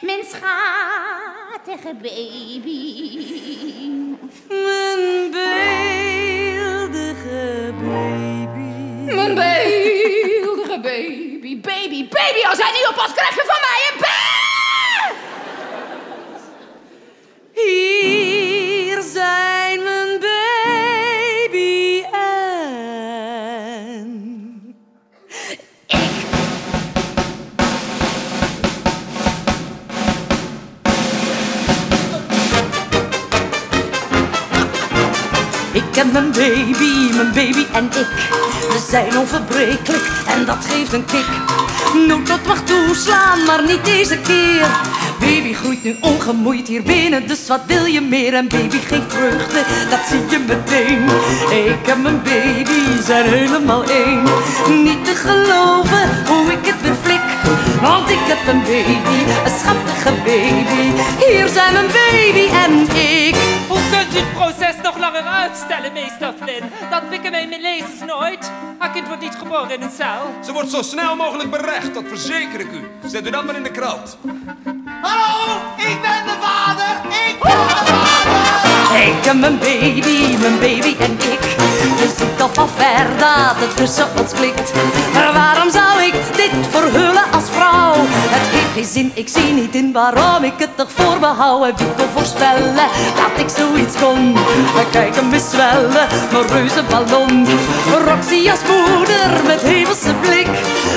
Mijn schattige baby. Mijn beeldige baby. Mijn beeldige baby. Baby, baby, als hij niet oppast, krijg je van mij een baby. Ken mijn baby, mijn baby en ik. We zijn onverbrekelijk en dat geeft een kick. Noodlot mag toeslaan, maar niet deze keer. Baby groeit nu ongemoeid hier binnen, dus wat wil je meer? En baby geeft vreugde, dat zie je meteen. Ik en mijn baby zijn helemaal één. Niet te geloven hoe ik het weer flik. Want ik heb een baby, een schattige baby. Hier zijn mijn baby langer uitstellen, meester Flynn? Dat pikken wij mijn lezers nooit. Haar kind wordt niet geboren in een cel. Ze wordt zo snel mogelijk berecht, dat verzeker ik u. Zet u dat maar in de krant. Hallo, ik ben de vader. Ik ben de vader. Ik en mijn baby, mijn baby en ik. Je ziet toch al ver dat het tussen ons klikt. Maar waarom zou ik geen ik zie niet in waarom ik het toch voor me kon voorspellen dat ik zoiets kon? Maar kijk hem eens zwellen, mijn reuze ballon. Roxy als moeder met hemelse blik.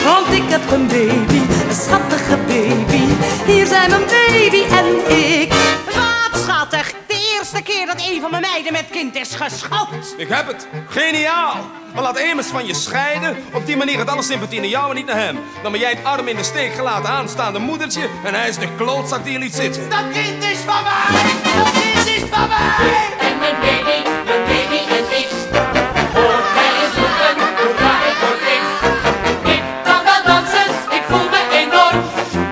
Want ik heb een baby, een schattige baby. Hier zijn mijn baby en ik. Wat schattig. De eerste keer dat een van mijn meiden met kind is geschopt. Ik heb het. Geniaal. Maar laat Amos van je scheiden. Op die manier gaat alle sympathie naar jou en niet naar hem. Dan ben jij het arm in de steek gelaten aanstaande moedertje. En hij is de klootzak die je liet zitten. Dat kind is van mij. Dat kind is van mij. En mijn baby, mijn baby en ik. Voor mij is hoe laat ik word ik. Ik kan wel dansen, ik voel me enorm.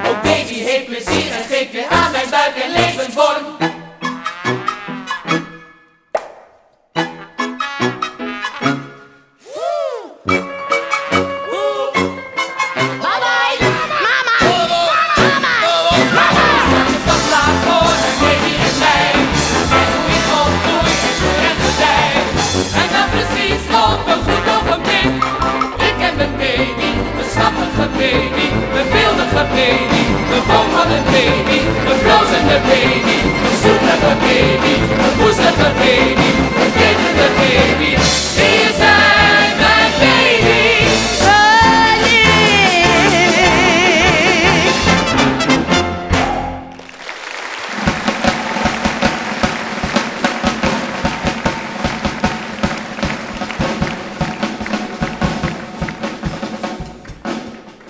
Oh baby heeft plezier en geeft weer aan mijn buik en levensvorm. Baby. Mijn